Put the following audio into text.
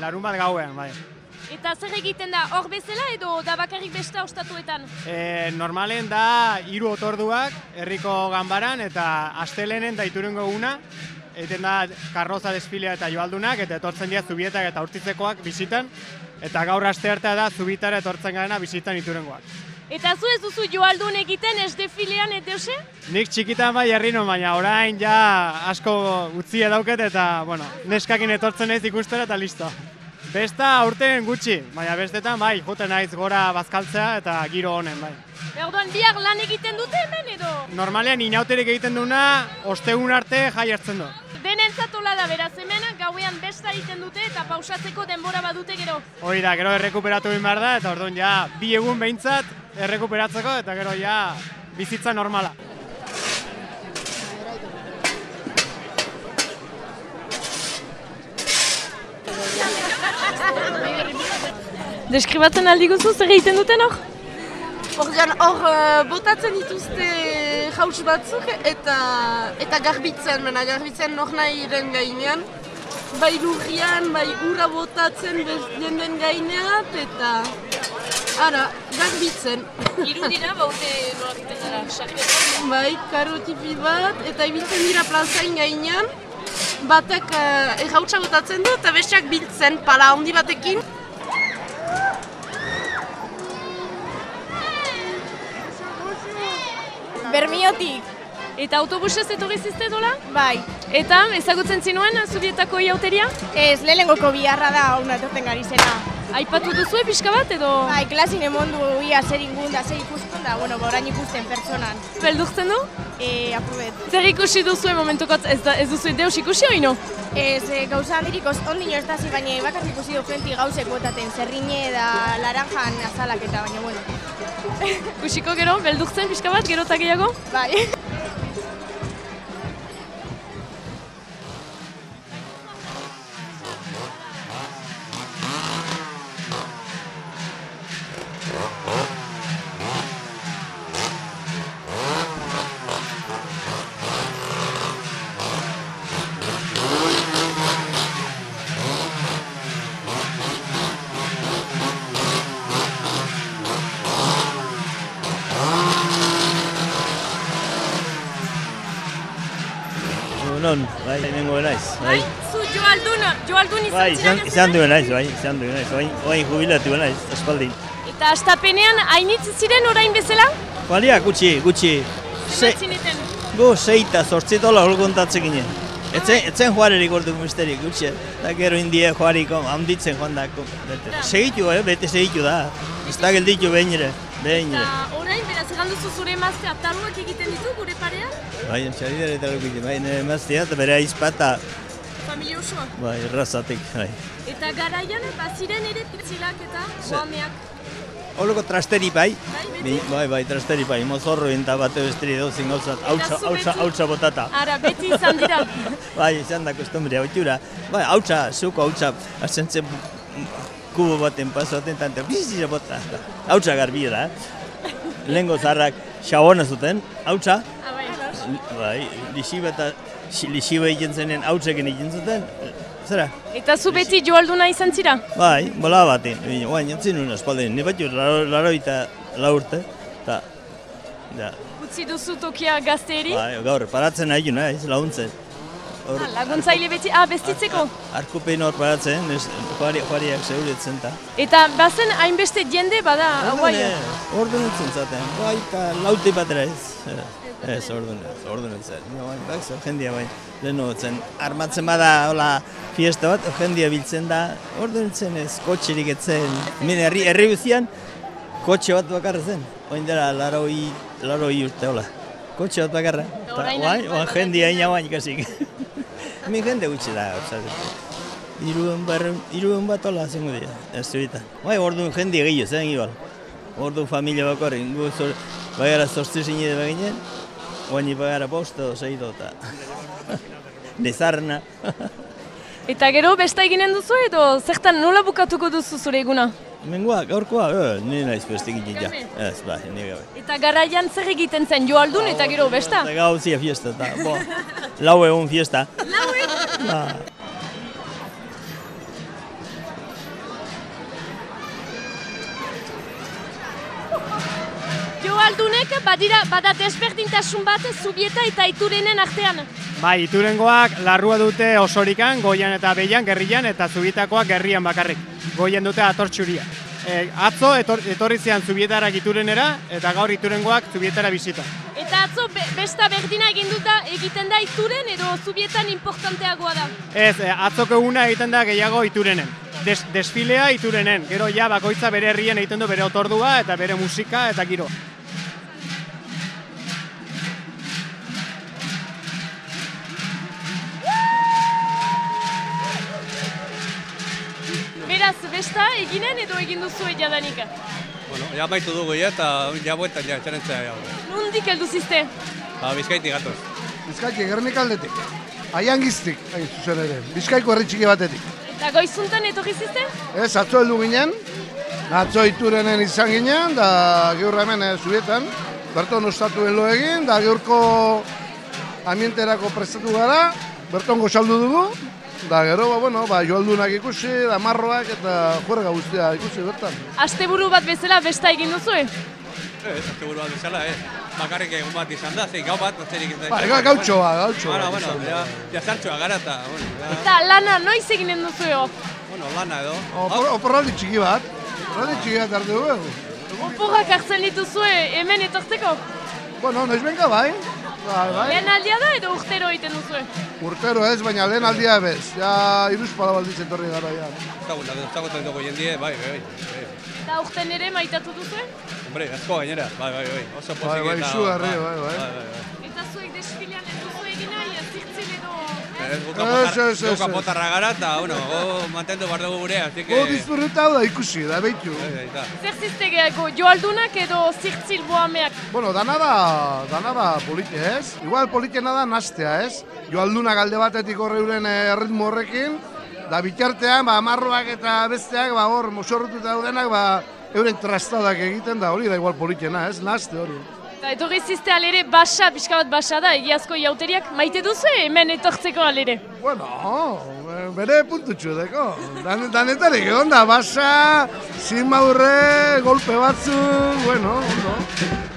larun bat gauen, bai. Eta zer egiten da, hor bezala edo da bakarrik besta ostatuetan? E, normalen da hiru otorduak herriko ganbaran eta astelenen da iturungo una, egiten da karroza desfilea eta joaldunak, eta etortzen dira zubietak eta urtitzekoak bisitan, eta gaur aste arte da zubitara etortzen garena bisitan iturengoak. Eta zu ez duzu joaldun egiten ez defilean eta euse? Nik txikitan bai herrino, baina orain ja asko utzi dauket eta, bueno, neskakin etortzen ez ikustera eta listo. Besta aurten gutxi, baina bestetan bai, juten naiz gora bazkaltzea eta giro honen bai. Orduan biak lan egiten dute hemen edo? Normalean inauterik egiten duna, ostegun arte jai hartzen du. Beraz hemen, gauean besta egiten dute eta pausatzeko denbora badute gero. Hori da, gero errekuperatu egin behar da, eta orduan ja bi egun behintzat errekuperatzeko eta gero ja bizitza normala. Deskribatzen aldi guzu, zer egiten duten hor? Ordean hor uh, botatzen dituzte jaus batzuk eta eta garbitzen, mena garbitzen nor nahi den gainean. Bai lurrian, bai ura botatzen jenden gainean eta ara, garbitzen. Iru dira, baute nolakiten dara, sarketan. Bai, karotipi bat eta ibiltzen dira plazain gainean. Batek uh, botatzen du eta besteak biltzen pala handi batekin. Bermiotik. Eta autobusez etorri zizte dola? Bai. Eta ezagutzen zinuen zubietako iauteria? Ez, lehengoko biharra da hau etorten gari zena. Aipatu duzue pixka bat edo? Bai, klasin emondu ia zer ingun da, zer ikusten da, bueno, orain ikusten pertsonan. Beldurtzen du? E, aprobet. Zer ikusi duzue momentukot ez, da, ez duzue deus ikusi oino? Ez, e, gauza handirik ondino ez da zi, baina bakarrik ikusi du frenti gauzek botaten, zerrine da laranjan azalak eta baina, bueno. Ikusiko gero, beldurtzen pixka bat, gero eta gehiago? Bai. Non, bai, nengo naiz, bai. Zu joaldun, joaldun izan Bai, izan, izan duen naiz, bai, izan duen naiz, bai, bai, jubilatu naiz, aspaldi. Eta astapenean hainitz ziren orain bezala? Balia, gutxi, gutxi. Se, Zineten. go, seita, zortzitola hol kontatzen ginen. Etzen, etzen juarerik ordu misterik, gutxi. Da gero indie juariko, handitzen joan da. Bete. Segitu, eh, bete segitu da. Ez da gelditu behin ere, behin ere. Eta orain, beraz, egan duzu zure emazte ataluak egiten ditu gure parean? Bai, txari dara eta lukite, bai, nire emaztea eta bere aizpata, Familia osoa. bai, errazatik, bai. Eta garaian, baziren ere pitzilak eta guameak. Holoko trasteri bai, Bai, bai, bai, trasteri bai, mozorro eta bate besteri dozin gauzat, hautsa, hautsa, hautsa botata. Ara, beti izan dira. Bai, izan da kostumbrea, oitura. Bai, hautsa, zuko hautsa, asentzen kubo baten pasoaten, tante, bizitza bota. Hautsa garbia da, eh? Lehengo zarrak xabona zuten, hautsa, Ah, bai. bai, lixiba eta lixiba egin zenen hautsekin egin zuten, zera? Eta zu beti joalduna izan zira? Bai, bola baten, guain, entzin nuen espaldin, ni bat jo, laro, laro eta la urte, eta, ja, Utzi duzu tokia gazteeri? bai, gaur, paratzen nahi naiz, laguntzen. Hor, Ah, laguntzaile beti, ah, bestitzeko. Arkupein hor paratzen, ez, juari, juariak zeuretzen ta. Eta bazen hainbeste jende bada, guai. Ordu nintzen zaten, bai, eta laute batera ez. Ez, ordu nintzen, ordu nintzen. Ja, bai, jendia bai, lehenu zen, armatzen bada, hola, fiesta bat, jendia biltzen da, ordu nintzen ez, kotxerik etzen. Mine, herri, herri guzian, kotxe bat bakarra zen. Oin dela, laroi, laroi urte, hola. Kotxe bat bakarra. Eta, bai, ari bai, jendia ina bain ikasik. Mi jende gutxi da, ozatzen. Iruen, barren, iruen bat hola zengo dira, ez zubita. Bai, orduan jende gehiago zen igual. Ordu familia bakarri, gu zor, bagara zortzi zine de baginen, oaini bagara bosta o zeido eta nezarna. Eta gero besta eginen duzu edo zertan nola bukatuko duzu zure eguna? Mengua, gaurkoa, e, ni naiz beste ginen ja. Ez, bai, ni gabe. Eta garaian zer egiten zen joaldun eta gero besta? Eta gauzia fiesta, eta, bo, lau egun fiesta. Lau egun? Ba. Joaldunek badira bada desberdintasun bat zubieta eta iturenen artean. Bai, iturengoak larrua dute osorikan, goian eta beian, gerrian eta zubietakoak gerrian bakarrik. Goian dute atortxuria. E, eh, atzo etor, etorri zian zubietara iturenera eta gaur iturengoak zubietara bisita. Eta atzo be, besta berdina egin duta egiten da ituren edo zubietan importanteagoa da. Ez, e, atzoko eguna egiten da gehiago iturenen. Des, desfilea iturenen, gero ja bakoitza bere herrien egiten du bere otordua eta bere musika eta giro. Beraz, besta eginen edo egin duzu jadanik. Bueno, ja baitu dugu ja, eta ja buetan ja, txarentzea ja. Nundik heldu ziste? Ba, bizkaiti gatoz. Bizkaiki, gernik aldetik. Aiangiztik, hain zuzen ere. Bizkaiko herri txiki batetik. Eta goizuntan etorri ziste? Ez, atzo heldu ginen, atzo iturenen izan ginen, da gaur hemen e, zubietan, berton ostatu helo egin, da gaurko ambienterako prestatu gara, berton gozaldu dugu, da gero, ba, bueno, ba, joaldunak ikusi, da marroak eta juerga guztia ikusi bertan. Asteburu bat bezala besta egin duzu, eh? Ez, azte buru bat bezala, eh. Bakarrik egun bat izan da, zein gau bat, zerik ez da. Ba, ga- gautxoa, gautxoa. Bueno, bueno, izan da. ja, ja zartxoa gara eta, bueno, ja, Eta lana noiz eginen duzu, eh? bueno, lana edo. Opor, oporraldi txiki bat, oporraldi txiki bat hartu dugu. Oporrak hartzen dituzue hemen etortzeko? Bueno, noiz benka bai, bai, bai. Lehen aldia da edo urtero egiten duzue? Urtero ez, baina lehen aldia bez. Ja, iruz palabaldiz etorri gara ja. Ezagutzen, ezagutzen dugu jendie, bai, bai, bai. Eta urten ere maitatu duzue? Hombre, asko gainera, bai, bai, bai. Oso Bai, pozik bai, eta... izugarri, bai, bai. bai, bai. Eta zuek desfilean ez duzu egin nahi, zirtzil edo... Ez, gu Ez, ez, ez, kapotarra gara eta, bueno, gu mantendu behar dugu gure, así que... Go disfrutau da ikusi, da behitu. Bai, bai, da. Zer zizte gehiago, joaldunak edo zirtzil boameak? Bueno, dana da, dana da polite, ez? Igual politena da nastea, ez? Joaldunak alde batetik horre eh, ritmo horrekin, da bitartean, ba, marroak eta besteak, ba, hor, mosorrututa daudenak, ba, euren trastadak egiten da, hori da igual politena, ez? Naste hori. Eta etorri zizte alere basa, pixka bat basa da, egiazko jauteriak maite duzu hemen etortzeko alere. Bueno, bere puntutxu deko. Dan, danetarik egon da, basa, zin maurre, golpe batzuk, bueno, ondo.